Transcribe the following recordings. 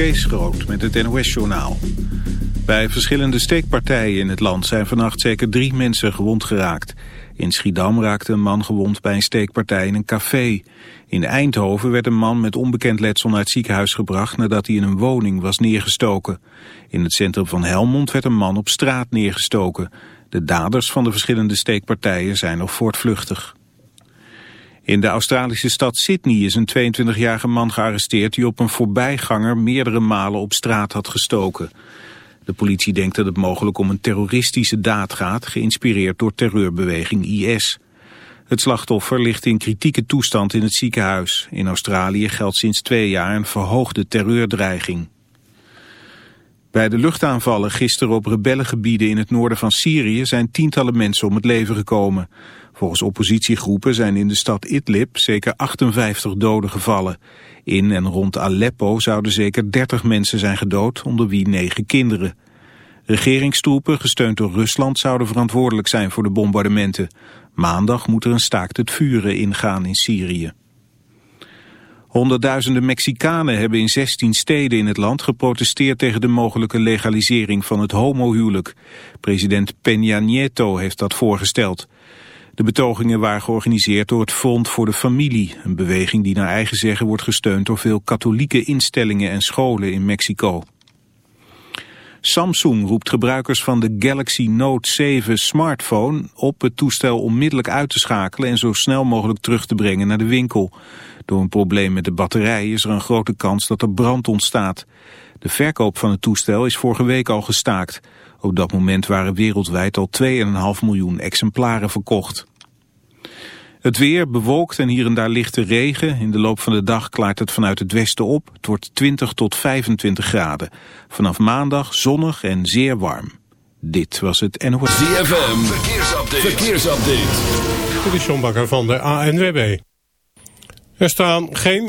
Kees met het NOS-journaal. Bij verschillende steekpartijen in het land zijn vannacht zeker drie mensen gewond geraakt. In Schiedam raakte een man gewond bij een steekpartij in een café. In Eindhoven werd een man met onbekend letsel naar het ziekenhuis gebracht nadat hij in een woning was neergestoken. In het centrum van Helmond werd een man op straat neergestoken. De daders van de verschillende steekpartijen zijn nog voortvluchtig. In de Australische stad Sydney is een 22-jarige man gearresteerd die op een voorbijganger meerdere malen op straat had gestoken. De politie denkt dat het mogelijk om een terroristische daad gaat, geïnspireerd door terreurbeweging IS. Het slachtoffer ligt in kritieke toestand in het ziekenhuis. In Australië geldt sinds twee jaar een verhoogde terreurdreiging. Bij de luchtaanvallen gisteren op rebellengebieden in het noorden van Syrië zijn tientallen mensen om het leven gekomen. Volgens oppositiegroepen zijn in de stad Idlib zeker 58 doden gevallen. In en rond Aleppo zouden zeker 30 mensen zijn gedood, onder wie negen kinderen. Regeringstroepen, gesteund door Rusland, zouden verantwoordelijk zijn voor de bombardementen. Maandag moet er een staakt het vuren ingaan in Syrië. Honderdduizenden Mexicanen hebben in 16 steden in het land geprotesteerd tegen de mogelijke legalisering van het homohuwelijk. President Peña Nieto heeft dat voorgesteld. De betogingen waren georganiseerd door het Front voor de Familie, een beweging die naar eigen zeggen wordt gesteund door veel katholieke instellingen en scholen in Mexico. Samsung roept gebruikers van de Galaxy Note 7 smartphone op het toestel onmiddellijk uit te schakelen en zo snel mogelijk terug te brengen naar de winkel. Door een probleem met de batterij is er een grote kans dat er brand ontstaat. De verkoop van het toestel is vorige week al gestaakt. Op dat moment waren wereldwijd al 2,5 miljoen exemplaren verkocht. Het weer bewolkt en hier en daar lichte regen. In de loop van de dag klaart het vanuit het westen op. Het wordt 20 tot 25 graden. Vanaf maandag zonnig en zeer warm. Dit was het NOS. ZFM, verkeersupdate. verkeersupdate. Dit is John Bakker van de ANWB. Er staan geen...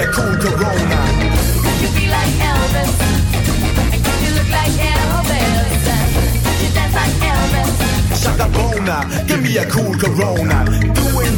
a cool Corona. Could you be like Elvis? And could you look like Elvis? Could you dance like Elvis? Shaka Bona, give me a cool Corona. Doing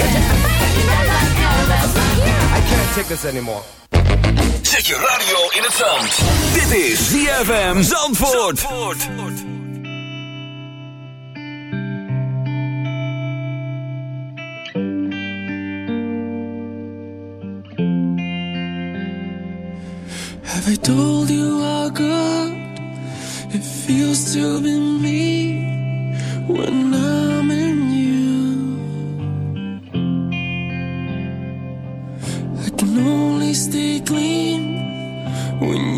I can't take this anymore. Zet je radio in het zand. Dit is ZFM Zandvoort. Have I told you how good it feels to be me when I'm in when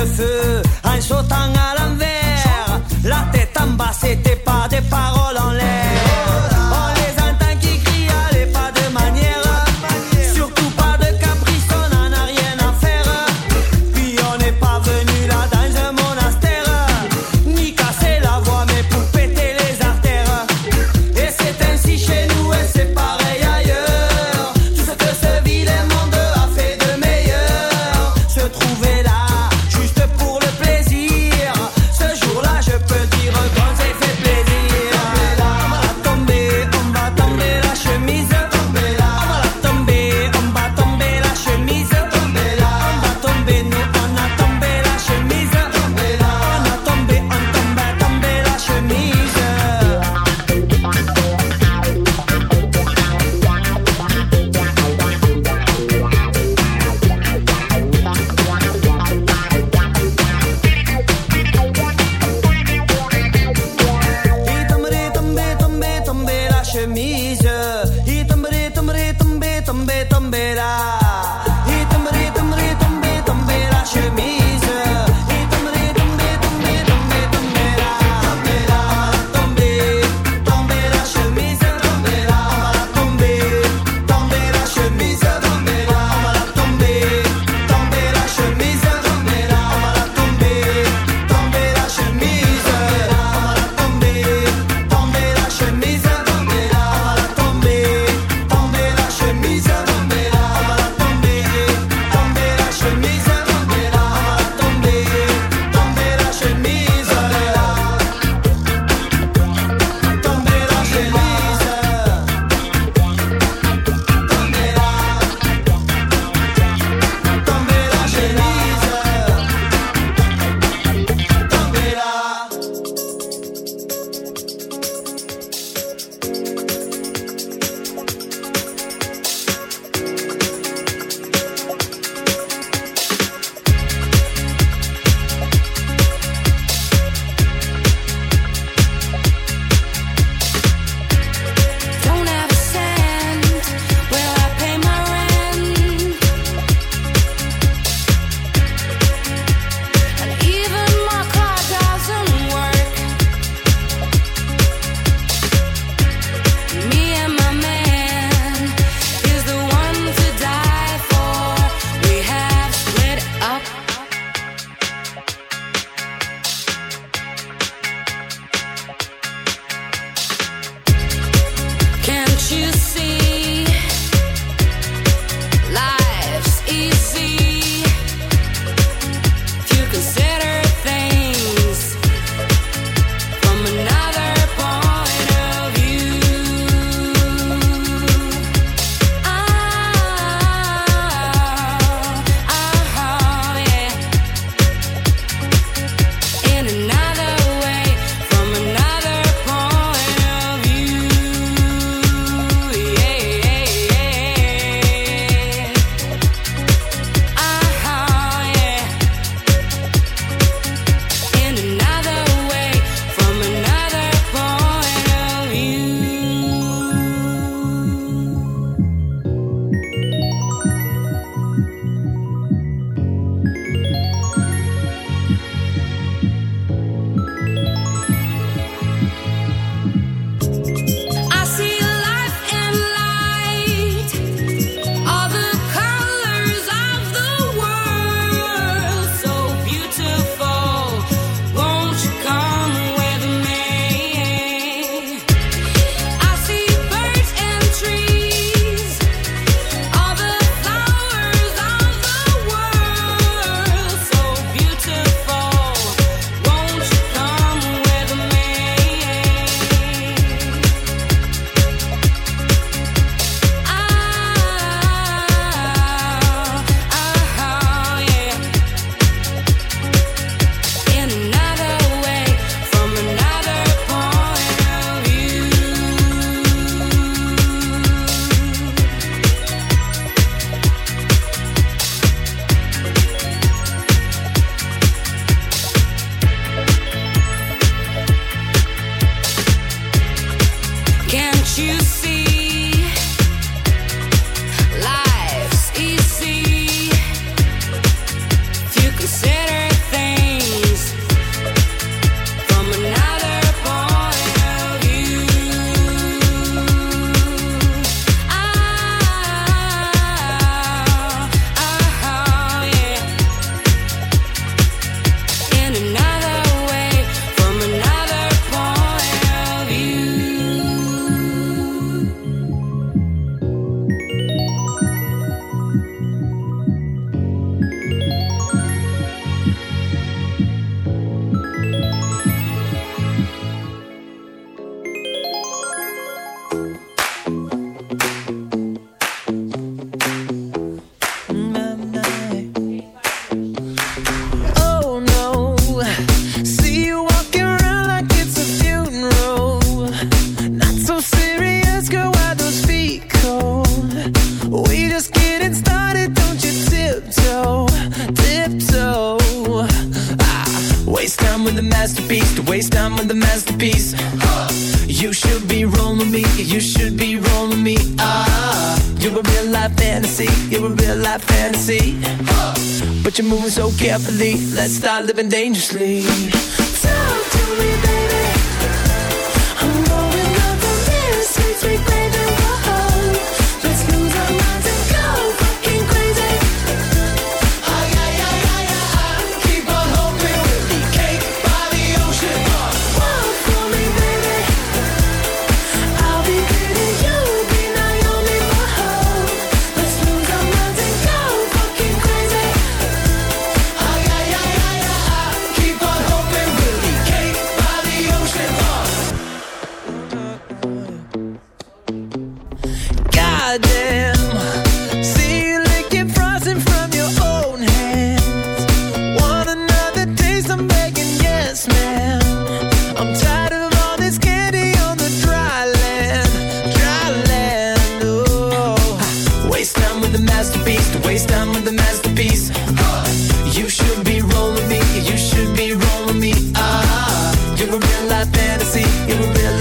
de feu en sautant à l'envers. La tête en bas, c'était pas des paroles en l'air.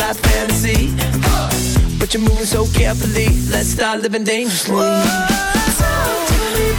high fantasy. But you're moving so carefully. Let's start living dangerously. Whoa. So tell me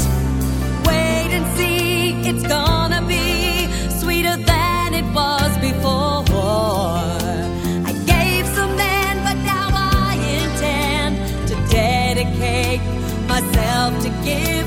To give.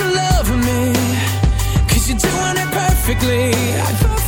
you're perfectly. I perfectly.